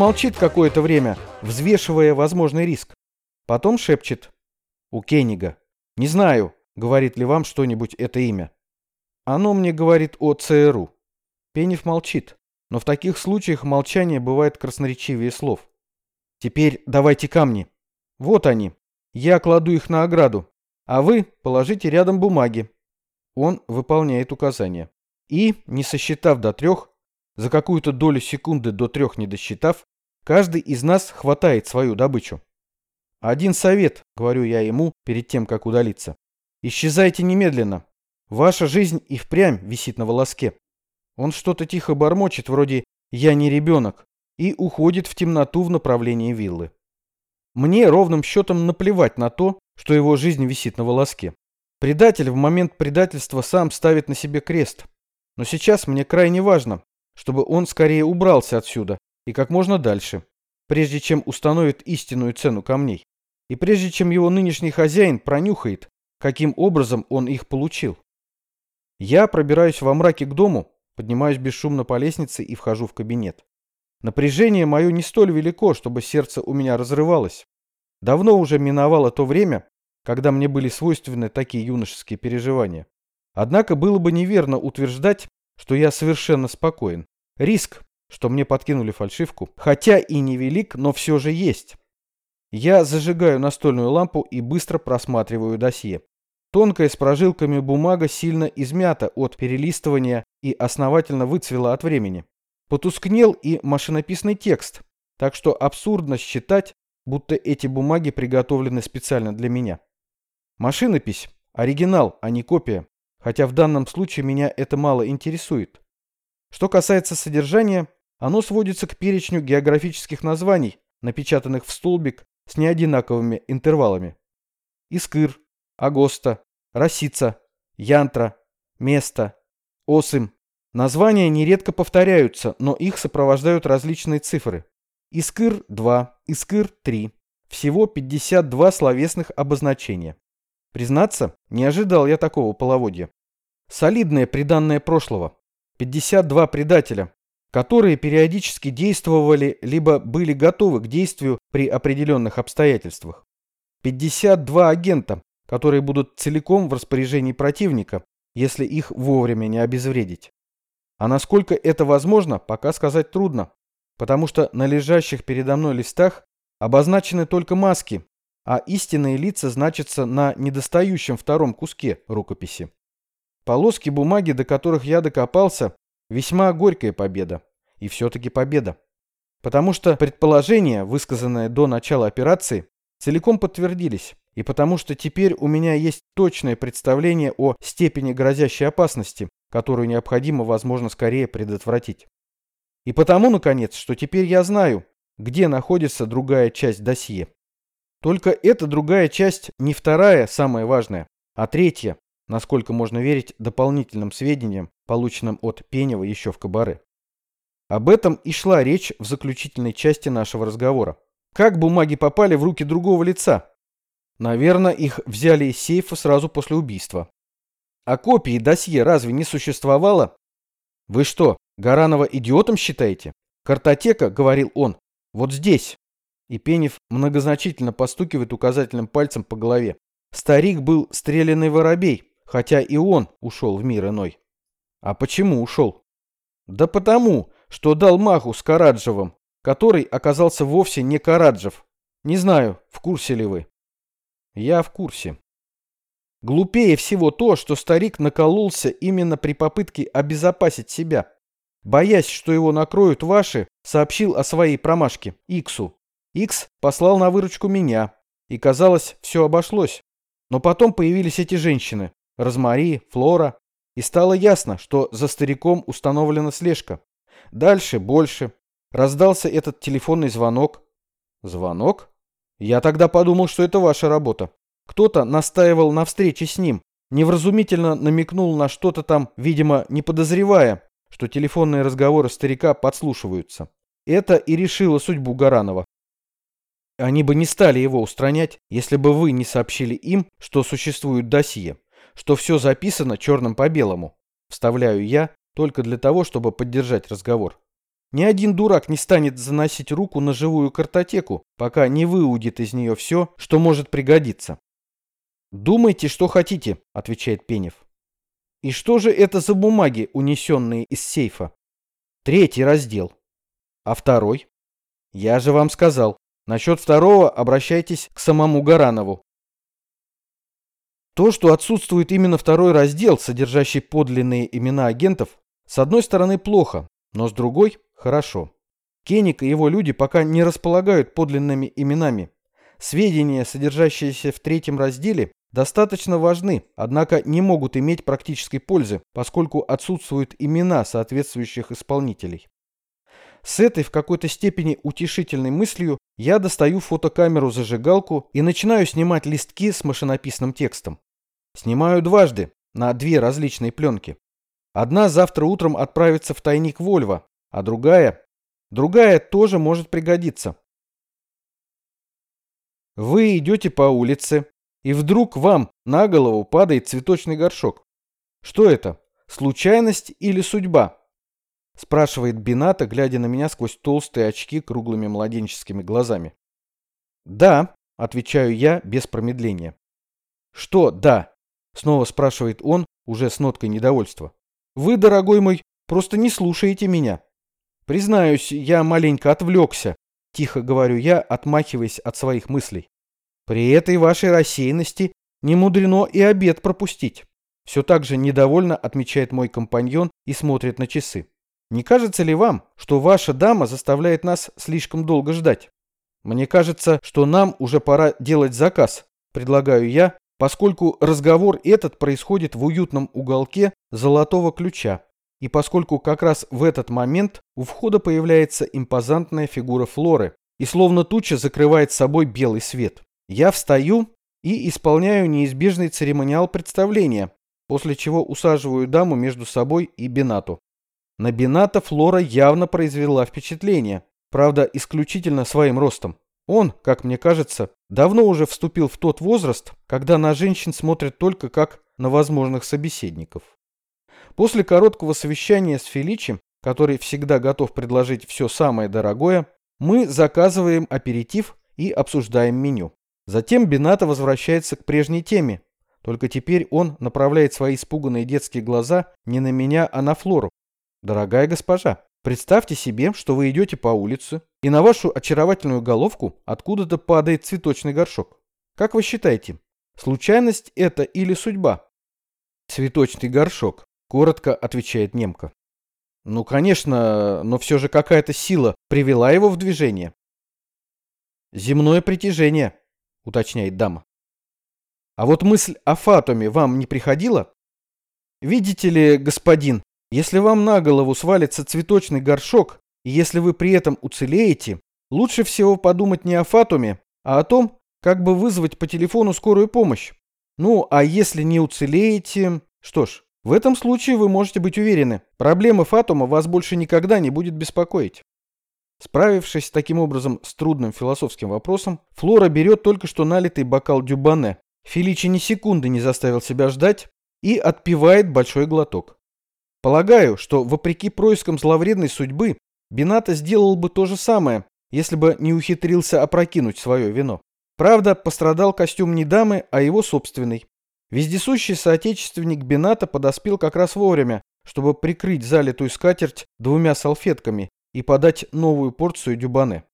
Молчит какое-то время, взвешивая возможный риск. Потом шепчет. У Кеннига. Не знаю, говорит ли вам что-нибудь это имя. Оно мне говорит о ЦРУ. Пенев молчит, но в таких случаях молчание бывает красноречивее слов. Теперь давайте камни. Вот они. Я кладу их на ограду, а вы положите рядом бумаги. Он выполняет указания. И, не сосчитав до трех, за какую-то долю секунды до трех не досчитав, каждый из нас хватает свою добычу. Один совет, говорю я ему перед тем, как удалиться. Исчезайте немедленно. Ваша жизнь и впрямь висит на волоске. Он что-то тихо бормочет, вроде «я не ребенок», и уходит в темноту в направлении виллы. Мне ровным счетом наплевать на то, что его жизнь висит на волоске. Предатель в момент предательства сам ставит на себе крест. Но сейчас мне крайне важно, чтобы он скорее убрался отсюда и как можно дальше, прежде чем установит истинную цену камней. И прежде чем его нынешний хозяин пронюхает, каким образом он их получил. Я пробираюсь во мраке к дому, поднимаюсь бесшумно по лестнице и вхожу в кабинет. Напряжение мое не столь велико, чтобы сердце у меня разрывалось. Давно уже миновало то время, когда мне были свойственны такие юношеские переживания. Однако было бы неверно утверждать, что я совершенно спокоен. Риск, что мне подкинули фальшивку, хотя и невелик, но все же есть. Я зажигаю настольную лампу и быстро просматриваю досье. Тонкая с прожилками бумага сильно измята от перелистывания и основательно выцвела от времени. Потускнел и машинописный текст, так что абсурдно считать, будто эти бумаги приготовлены специально для меня. Машинопись – оригинал, а не копия, хотя в данном случае меня это мало интересует. Что касается содержания, оно сводится к перечню географических названий, напечатанных в столбик с неодинаковыми интервалами. Искыр, Агоста, Росица, Янтра, Место, Осым, Названия нередко повторяются, но их сопровождают различные цифры. Искыр 2, Искыр 3. Всего 52 словесных обозначения. Признаться, не ожидал я такого половодья. Солидное приданное прошлого. 52 предателя, которые периодически действовали либо были готовы к действию при определенных обстоятельствах. 52 агента, которые будут целиком в распоряжении противника, если их вовремя не обезвредить. А насколько это возможно, пока сказать трудно, потому что на лежащих передо мной листах обозначены только маски, а истинные лица значатся на недостающем втором куске рукописи. Полоски бумаги, до которых я докопался, весьма горькая победа. И все-таки победа. Потому что предположения, высказанные до начала операции, целиком подтвердились. И потому что теперь у меня есть точное представление о степени грозящей опасности, которую необходимо, возможно, скорее предотвратить. И потому, наконец, что теперь я знаю, где находится другая часть досье. Только эта другая часть не вторая, самая важная, а третья, насколько можно верить дополнительным сведениям, полученным от Пенева еще в Кабаре. Об этом и шла речь в заключительной части нашего разговора. Как бумаги попали в руки другого лица? Наверное, их взяли из сейфа сразу после убийства. А копии досье разве не существовало? Вы что, Гаранова идиотом считаете? Картотека, говорил он, вот здесь. И Пенев многозначительно постукивает указательным пальцем по голове. Старик был стрелянный воробей, хотя и он ушел в мир иной. А почему ушел? Да потому, что дал маху с Караджевым, который оказался вовсе не Караджев. Не знаю, в курсе ли вы. Я в курсе. Глупее всего то, что старик накололся именно при попытке обезопасить себя. Боясь, что его накроют ваши, сообщил о своей промашке Иксу. Икс послал на выручку меня, и казалось, все обошлось. Но потом появились эти женщины, Розмари, Флора, и стало ясно, что за стариком установлена слежка. Дальше больше. Раздался этот телефонный звонок. Звонок? Я тогда подумал, что это ваша работа. Кто-то настаивал на встрече с ним, невразумительно намекнул на что-то там, видимо, не подозревая, что телефонные разговоры старика подслушиваются. Это и решило судьбу Гаранова. Они бы не стали его устранять, если бы вы не сообщили им, что существует досье, что все записано черным по белому. Вставляю я только для того, чтобы поддержать разговор. Ни один дурак не станет заносить руку на живую картотеку, пока не выудит из нее все, что может пригодиться. «Думайте, что хотите», — отвечает Пенев. «И что же это за бумаги, унесенные из сейфа?» «Третий раздел». «А второй?» «Я же вам сказал. Насчет второго обращайтесь к самому Гаранову. То, что отсутствует именно второй раздел, содержащий подлинные имена агентов, с одной стороны плохо, но с другой – хорошо. Кеник и его люди пока не располагают подлинными именами. Сведения, содержащиеся в третьем разделе, достаточно важны, однако не могут иметь практической пользы, поскольку отсутствуют имена соответствующих исполнителей. С этой в какой-то степени утешительной мыслью я достаю фотокамеру-зажигалку и начинаю снимать листки с машинописным текстом. Снимаю дважды, на две различные пленки. Одна завтра утром отправится в тайник Вольво, а другая... Другая тоже может пригодиться. Вы идете по улице, и вдруг вам на голову падает цветочный горшок. Что это? Случайность или судьба? Спрашивает Бината, глядя на меня сквозь толстые очки круглыми младенческими глазами. Да, отвечаю я без промедления. Что «да»? Снова спрашивает он, уже с ноткой недовольства. Вы, дорогой мой, просто не слушаете меня. Признаюсь, я маленько отвлекся, тихо говорю я, отмахиваясь от своих мыслей. При этой вашей рассеянности не мудрено и обед пропустить. Все так же недовольно отмечает мой компаньон и смотрит на часы. Не кажется ли вам, что ваша дама заставляет нас слишком долго ждать? Мне кажется, что нам уже пора делать заказ, предлагаю я, поскольку разговор этот происходит в уютном уголке золотого ключа, и поскольку как раз в этот момент у входа появляется импозантная фигура Флоры, и словно туча закрывает собой белый свет. Я встаю и исполняю неизбежный церемониал представления, после чего усаживаю даму между собой и Бенату. На Бената Флора явно произвела впечатление, правда, исключительно своим ростом. Он, как мне кажется, давно уже вступил в тот возраст, когда на женщин смотрят только как на возможных собеседников. После короткого совещания с Феличи, который всегда готов предложить все самое дорогое, мы заказываем аперитив и обсуждаем меню. Затем Бената возвращается к прежней теме, только теперь он направляет свои испуганные детские глаза не на меня, а на Флору. «Дорогая госпожа, Представьте себе, что вы идете по улице, и на вашу очаровательную головку откуда-то падает цветочный горшок. Как вы считаете, случайность это или судьба? Цветочный горшок, коротко отвечает немка. Ну, конечно, но все же какая-то сила привела его в движение. Земное притяжение, уточняет дама. А вот мысль о фатуме вам не приходила? Видите ли, господин, если вам на голову свалится цветочный горшок, если вы при этом уцелеете, лучше всего подумать не о Фатуме, а о том, как бы вызвать по телефону скорую помощь. Ну, а если не уцелеете... Что ж, в этом случае вы можете быть уверены, проблема Фатума вас больше никогда не будет беспокоить. Справившись таким образом с трудным философским вопросом, Флора берет только что налитый бокал дюбане. Феличи ни секунды не заставил себя ждать и отпивает большой глоток. Полагаю, что, вопреки проискам зловредной судьбы, Бината сделал бы то же самое, если бы не ухитрился опрокинуть свое вино. Правда, пострадал костюм не дамы, а его собственный. Вездесущий соотечественник Бината подоспел как раз вовремя, чтобы прикрыть залитую скатерть двумя салфетками и подать новую порцию дюбане.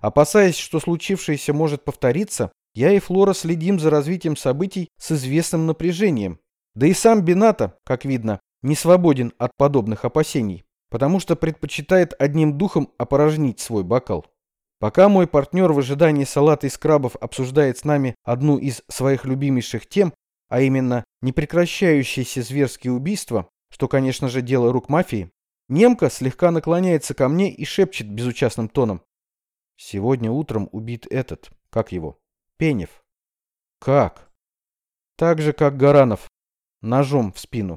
Опасаясь, что случившееся может повториться, я и Флора следим за развитием событий с известным напряжением. Да и сам Бината, как видно, не свободен от подобных опасений, потому что предпочитает одним духом опорожнить свой бокал. Пока мой партнер в ожидании салата из крабов обсуждает с нами одну из своих любимейших тем, а именно непрекращающиеся зверские убийства, что, конечно же, дело рук мафии, немка слегка наклоняется ко мне и шепчет безучастным тоном. Сегодня утром убит этот, как его, Пенев. Как? Так же, как Гаранов, ножом в спину.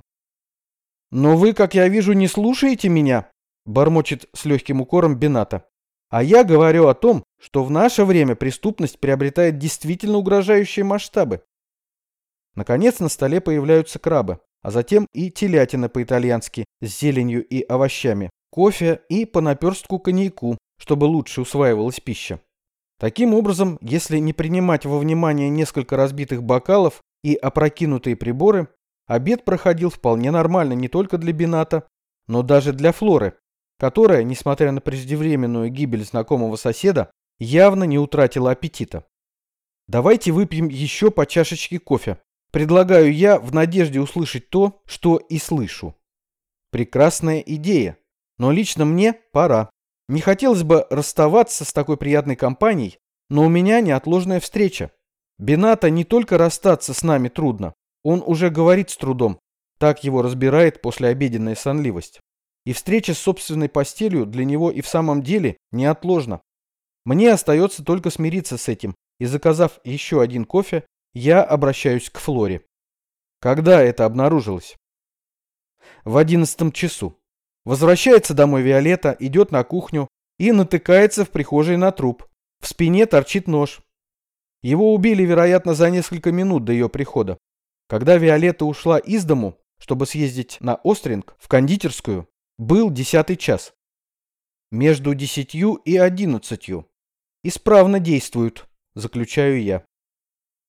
«Но вы, как я вижу, не слушаете меня», — бормочет с легким укором Бената. «А я говорю о том, что в наше время преступность приобретает действительно угрожающие масштабы». Наконец на столе появляются крабы, а затем и телятина по-итальянски с зеленью и овощами, кофе и по наперстку коньяку, чтобы лучше усваивалась пища. Таким образом, если не принимать во внимание несколько разбитых бокалов и опрокинутые приборы, обед проходил вполне нормально не только для Бината, но даже для Флоры, которая, несмотря на преждевременную гибель знакомого соседа, явно не утратила аппетита. Давайте выпьем еще по чашечке кофе. Предлагаю я в надежде услышать то, что и слышу. Прекрасная идея, но лично мне пора. Не хотелось бы расставаться с такой приятной компанией, но у меня неотложная встреча. Бената не только расстаться с нами трудно, он уже говорит с трудом. Так его разбирает послеобеденная сонливость. И встреча с собственной постелью для него и в самом деле неотложна. Мне остается только смириться с этим, и заказав еще один кофе, я обращаюсь к Флоре. Когда это обнаружилось? В одиннадцатом часу. Возвращается домой Виолетта, идет на кухню и натыкается в прихожей на труп. В спине торчит нож. Его убили, вероятно, за несколько минут до ее прихода. Когда Виолетта ушла из дому, чтобы съездить на Остринг, в кондитерскую, был десятый час. Между десятью и одиннадцатью. Исправно действуют, заключаю я.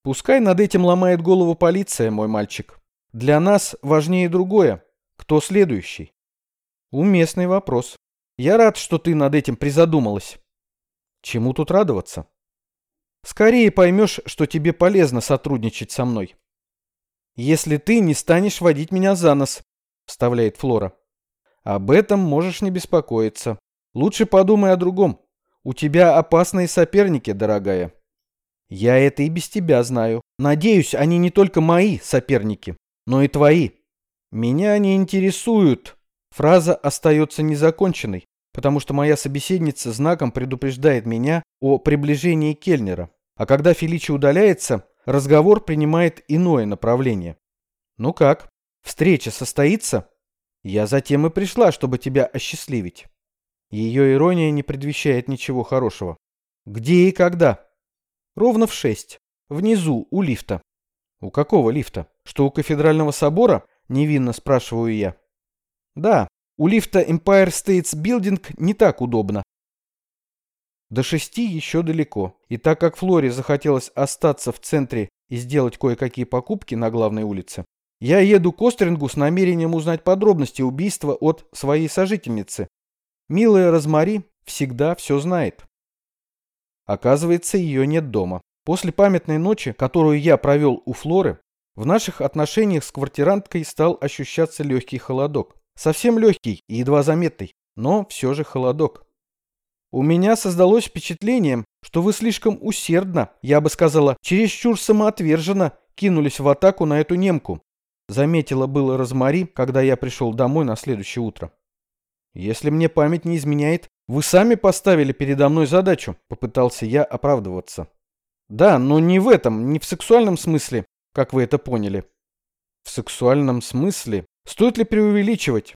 Пускай над этим ломает голову полиция, мой мальчик. Для нас важнее другое. Кто следующий? Уместный вопрос. Я рад, что ты над этим призадумалась. Чему тут радоваться? Скорее поймешь, что тебе полезно сотрудничать со мной. Если ты не станешь водить меня за нос, вставляет Флора. Об этом можешь не беспокоиться. Лучше подумай о другом. У тебя опасные соперники, дорогая. Я это и без тебя знаю. Надеюсь, они не только мои соперники, но и твои. Меня не интересуют. Фраза остается незаконченной, потому что моя собеседница знаком предупреждает меня о приближении Кельнера. А когда Феличи удаляется, разговор принимает иное направление. Ну как, встреча состоится? Я затем и пришла, чтобы тебя осчастливить. Ее ирония не предвещает ничего хорошего. Где и когда? Ровно в шесть. Внизу, у лифта. У какого лифта? Что у кафедрального собора? Невинно спрашиваю я. Да, у лифта Empire States Building не так удобно. До шести еще далеко, и так как Флоре захотелось остаться в центре и сделать кое-какие покупки на главной улице, я еду к Острингу с намерением узнать подробности убийства от своей сожительницы, Милая Розмари всегда все знает. Оказывается, ее нет дома. После памятной ночи, которую я провел у Флоры, в наших отношениях с квартиранткой стал ощущаться легкий холодок. Совсем легкий и едва заметный, но все же холодок. У меня создалось впечатление, что вы слишком усердно, я бы сказала, чересчур самоотверженно кинулись в атаку на эту немку. Заметила было Розмари, когда я пришел домой на следующее утро. «Если мне память не изменяет, вы сами поставили передо мной задачу», — попытался я оправдываться. «Да, но не в этом, не в сексуальном смысле, как вы это поняли». «В сексуальном смысле? Стоит ли преувеличивать?»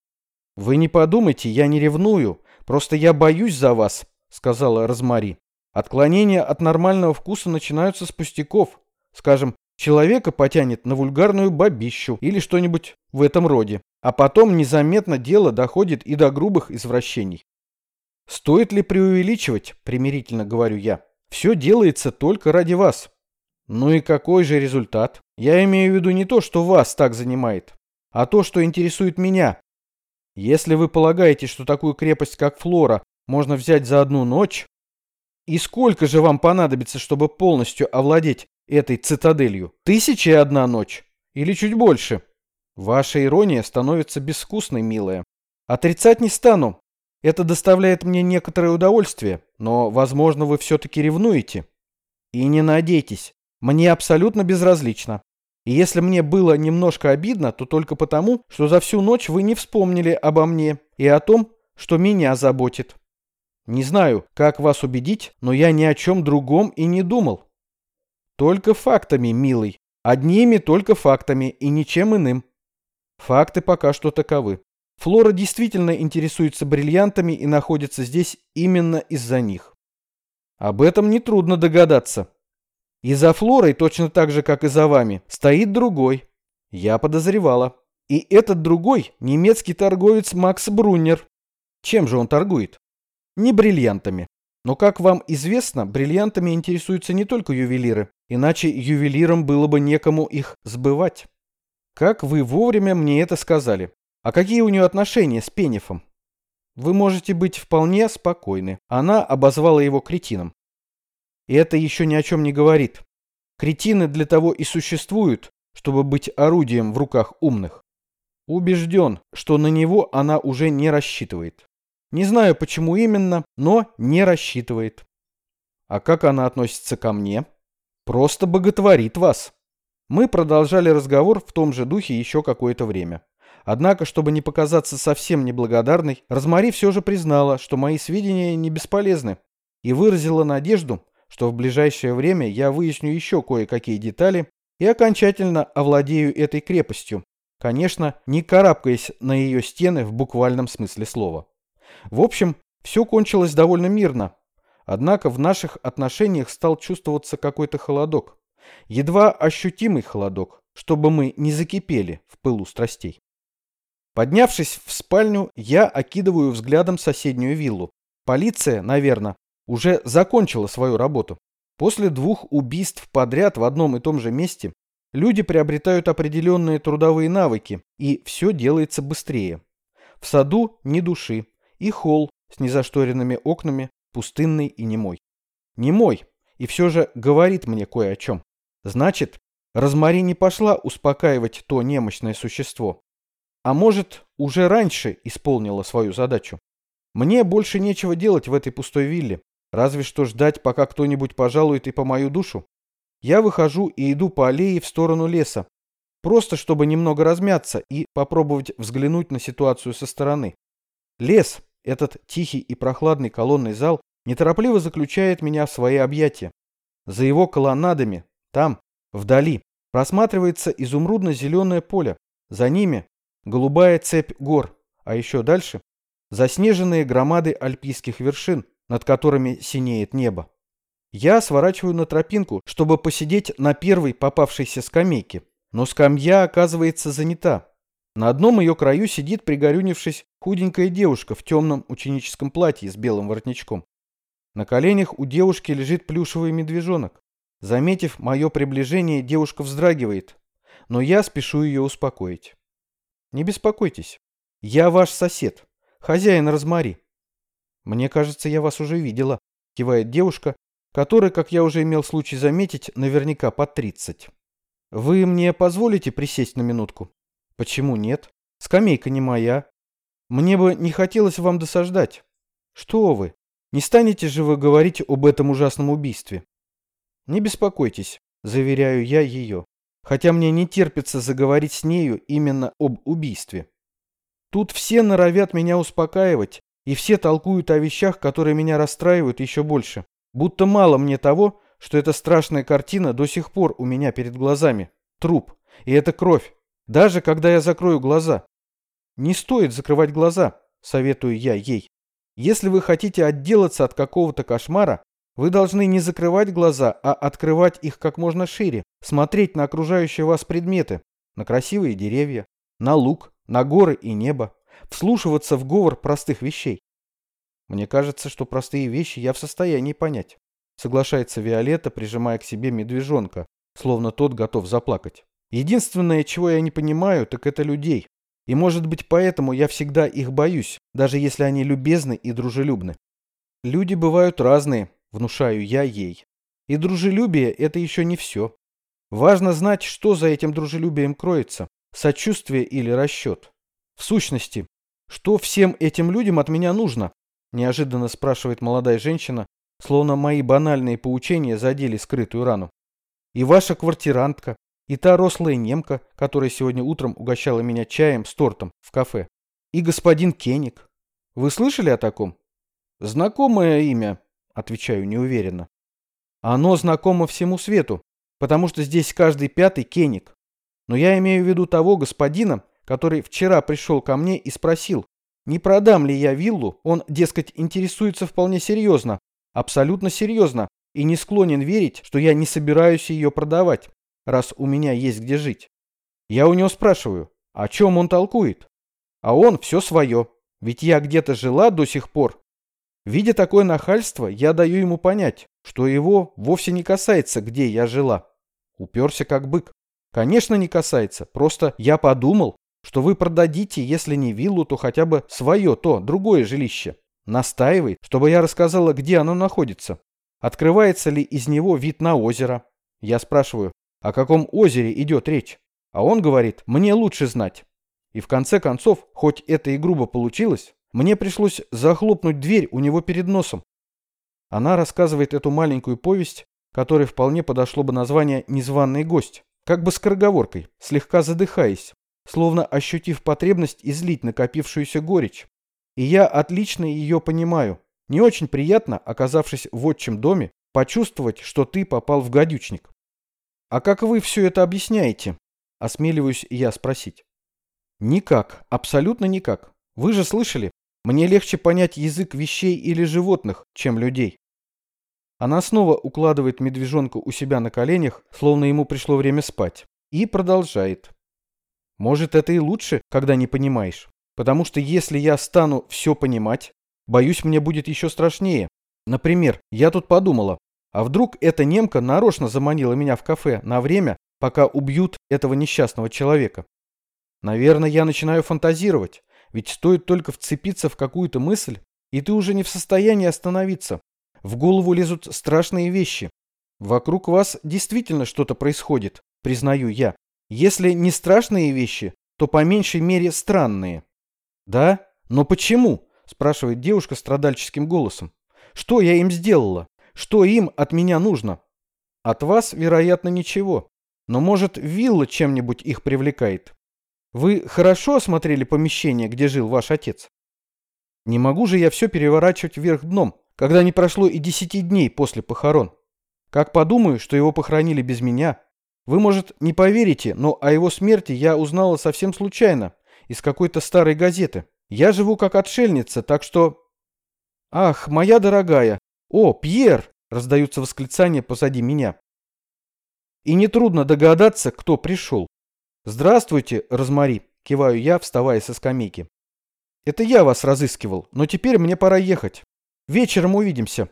«Вы не подумайте, я не ревную, просто я боюсь за вас», — сказала Розмари. «Отклонения от нормального вкуса начинаются с пустяков. Скажем, человека потянет на вульгарную бабищу или что-нибудь в этом роде. А потом незаметно дело доходит и до грубых извращений. Стоит ли преувеличивать, примирительно говорю я. Все делается только ради вас. Ну и какой же результат? Я имею в виду не то, что вас так занимает, а то, что интересует меня. Если вы полагаете, что такую крепость, как Флора, можно взять за одну ночь, и сколько же вам понадобится, чтобы полностью овладеть этой цитаделью? Тысяча и одна ночь? Или чуть больше? Ваша ирония становится безвкусной, милая. Отрицать не стану. Это доставляет мне некоторое удовольствие, но, возможно, вы все-таки ревнуете. И не надейтесь, мне абсолютно безразлично. И если мне было немножко обидно, то только потому, что за всю ночь вы не вспомнили обо мне и о том, что меня заботит. Не знаю, как вас убедить, но я ни о чем другом и не думал. Только фактами, милый. Одними только фактами и ничем иным. Факты пока что таковы. Флора действительно интересуется бриллиантами и находится здесь именно из-за них. Об этом нетрудно догадаться. И за Флорой, точно так же, как и за вами, стоит другой. Я подозревала. И этот другой – немецкий торговец Макс Бруннер. Чем же он торгует? Не бриллиантами. Но, как вам известно, бриллиантами интересуются не только ювелиры, иначе ювелирам было бы некому их сбывать. Как вы вовремя мне это сказали? А какие у нее отношения с Пенефом? Вы можете быть вполне спокойны. Она обозвала его кретином. И это еще ни о чем не говорит. Кретины для того и существуют, чтобы быть орудием в руках умных. Убежден, что на него она уже не рассчитывает. Не знаю, почему именно, но не рассчитывает. А как она относится ко мне? Просто боготворит вас. Мы продолжали разговор в том же духе еще какое-то время. Однако, чтобы не показаться совсем неблагодарной, Розмари все же признала, что мои сведения не бесполезны, и выразила надежду, что в ближайшее время я выясню еще кое-какие детали и окончательно овладею этой крепостью, конечно, не карабкаясь на ее стены в буквальном смысле слова. В общем, все кончилось довольно мирно, однако в наших отношениях стал чувствоваться какой-то холодок, едва ощутимый холодок, чтобы мы не закипели в пылу страстей. Поднявшись в спальню, я окидываю взглядом соседнюю виллу. Полиция, наверное, уже закончила свою работу. После двух убийств подряд в одном и том же месте люди приобретают определенные трудовые навыки, и все делается быстрее. В саду ни души, и холл с незашторенными окнами, пустынный и немой. Немой, и все же говорит мне кое о чем. Значит, Розмари не пошла успокаивать то немощное существо. А может, уже раньше исполнила свою задачу. Мне больше нечего делать в этой пустой вилле, Разве что ждать, пока кто-нибудь пожалует и по мою душу. Я выхожу и иду по аллее в сторону леса, просто чтобы немного размяться и попробовать взглянуть на ситуацию со стороны. Лес, этот тихий и прохладный колонный зал, неторопливо заключает меня в свои объятия. За его колоннадами, там, вдали, просматривается изумрудно-зеленое поле. За ними голубая цепь гор, а еще дальше заснеженные громады альпийских вершин, над которыми синеет небо. Я сворачиваю на тропинку, чтобы посидеть на первой попавшейся скамейке, но скамья оказывается занята. На одном ее краю сидит, пригорюнившись, худенькая девушка в темном ученическом платье с белым воротничком. На коленях у девушки лежит плюшевый медвежонок. Заметив мое приближение, девушка вздрагивает, но я спешу ее успокоить. Не беспокойтесь, я ваш сосед, хозяин Розмари. «Мне кажется, я вас уже видела», — кивает девушка, которая, как я уже имел случай заметить, наверняка под тридцать. «Вы мне позволите присесть на минутку?» «Почему нет? Скамейка не моя. Мне бы не хотелось вам досаждать. Что вы? Не станете же вы говорить об этом ужасном убийстве?» «Не беспокойтесь», — заверяю я ее, хотя мне не терпится заговорить с нею именно об убийстве. Тут все норовят меня успокаивать, и все толкуют о вещах, которые меня расстраивают еще больше. Будто мало мне того, что эта страшная картина до сих пор у меня перед глазами. Труп. И это кровь. Даже когда я закрою глаза. Не стоит закрывать глаза, советую я ей. Если вы хотите отделаться от какого-то кошмара, вы должны не закрывать глаза, а открывать их как можно шире, смотреть на окружающие вас предметы, на красивые деревья, на луг, на горы и небо, вслушиваться в говор простых вещей. Мне кажется, что простые вещи я в состоянии понять. Соглашается Виолетта, прижимая к себе медвежонка, словно тот готов заплакать. Единственное, чего я не понимаю, так это людей. И может быть поэтому я всегда их боюсь, даже если они любезны и дружелюбны. Люди бывают разные, внушаю я ей. И дружелюбие – это еще не все. Важно знать, что за этим дружелюбием кроется – сочувствие или расчет. В сущности, что всем этим людям от меня нужно? Неожиданно спрашивает молодая женщина, словно мои банальные поучения задели скрытую рану. И ваша квартирантка, и та рослая немка, которая сегодня утром угощала меня чаем с тортом в кафе, и господин Кеник. Вы слышали о таком? Знакомое имя, отвечаю неуверенно. Оно знакомо всему свету, потому что здесь каждый пятый Кеник. Но я имею в виду того господина, который вчера пришел ко мне и спросил, не продам ли я виллу, он, дескать, интересуется вполне серьезно, абсолютно серьезно, и не склонен верить, что я не собираюсь ее продавать, раз у меня есть где жить. Я у него спрашиваю, о чем он толкует? А он все свое. Ведь я где-то жила до сих пор. Видя такое нахальство, я даю ему понять, что его вовсе не касается, где я жила. Уперся как бык. Конечно, не касается. Просто я подумал, что вы продадите, если не виллу, то хотя бы свое, то, другое жилище. Настаивает, чтобы я рассказала, где оно находится. Открывается ли из него вид на озеро? Я спрашиваю, о каком озере идет речь? А он говорит, мне лучше знать. И в конце концов, хоть это и грубо получилось, мне пришлось захлопнуть дверь у него перед носом. Она рассказывает эту маленькую повесть, которой вполне подошло бы название «Незваный гость», как бы скороговоркой, слегка задыхаясь, словно ощутив потребность излить накопившуюся горечь. И я отлично ее понимаю. Не очень приятно, оказавшись в отчим доме, почувствовать, что ты попал в гадючник. А как вы все это объясняете? Осмеливаюсь я спросить. Никак, абсолютно никак. Вы же слышали, мне легче понять язык вещей или животных, чем людей. Она снова укладывает медвежонка у себя на коленях, словно ему пришло время спать, и продолжает. Может, это и лучше, когда не понимаешь. Потому что если я стану все понимать, боюсь, мне будет еще страшнее. Например, я тут подумала, а вдруг эта немка нарочно заманила меня в кафе на время, пока убьют этого несчастного человека? Наверное, я начинаю фантазировать, ведь стоит только вцепиться в какую-то мысль, и ты уже не в состоянии остановиться. В голову лезут страшные вещи. Вокруг вас действительно что-то происходит, признаю я. Если не страшные вещи, то по меньшей мере странные. «Да? Но почему?» – спрашивает девушка страдальческим голосом. «Что я им сделала? Что им от меня нужно?» «От вас, вероятно, ничего. Но, может, вилла чем-нибудь их привлекает? Вы хорошо осмотрели помещение, где жил ваш отец?» «Не могу же я все переворачивать вверх дном, когда не прошло и десяти дней после похорон. Как подумаю, что его похоронили без меня. Вы, может, не поверите, но о его смерти я узнала совсем случайно, из какой-то старой газеты. Я живу как отшельница, так что... Ах, моя дорогая! О, Пьер! Раздаются восклицания позади меня. И нетрудно догадаться, кто пришел. Здравствуйте, Розмари, киваю я, вставая со скамейки. Это я вас разыскивал, но теперь мне пора ехать. Вечером увидимся.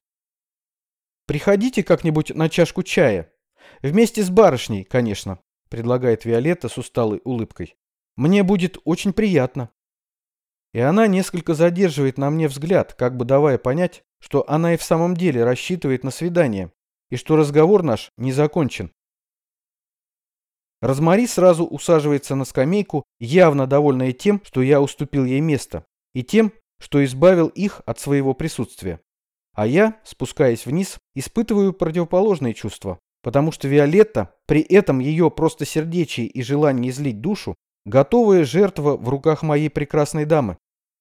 Приходите как-нибудь на чашку чая. Вместе с барышней, конечно, предлагает Виолетта с усталой улыбкой. Мне будет очень приятно. И она несколько задерживает на мне взгляд, как бы давая понять, что она и в самом деле рассчитывает на свидание, и что разговор наш не закончен. Розмари сразу усаживается на скамейку, явно довольная тем, что я уступил ей место, и тем, что избавил их от своего присутствия. А я, спускаясь вниз, испытываю противоположные чувства, потому что Виолетта, при этом ее просто сердечие и желание излить душу, Готовая жертва в руках моей прекрасной дамы.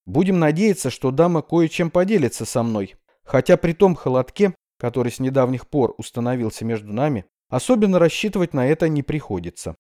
Будем надеяться, что дама кое-чем поделится со мной. Хотя при том холодке, который с недавних пор установился между нами, особенно рассчитывать на это не приходится.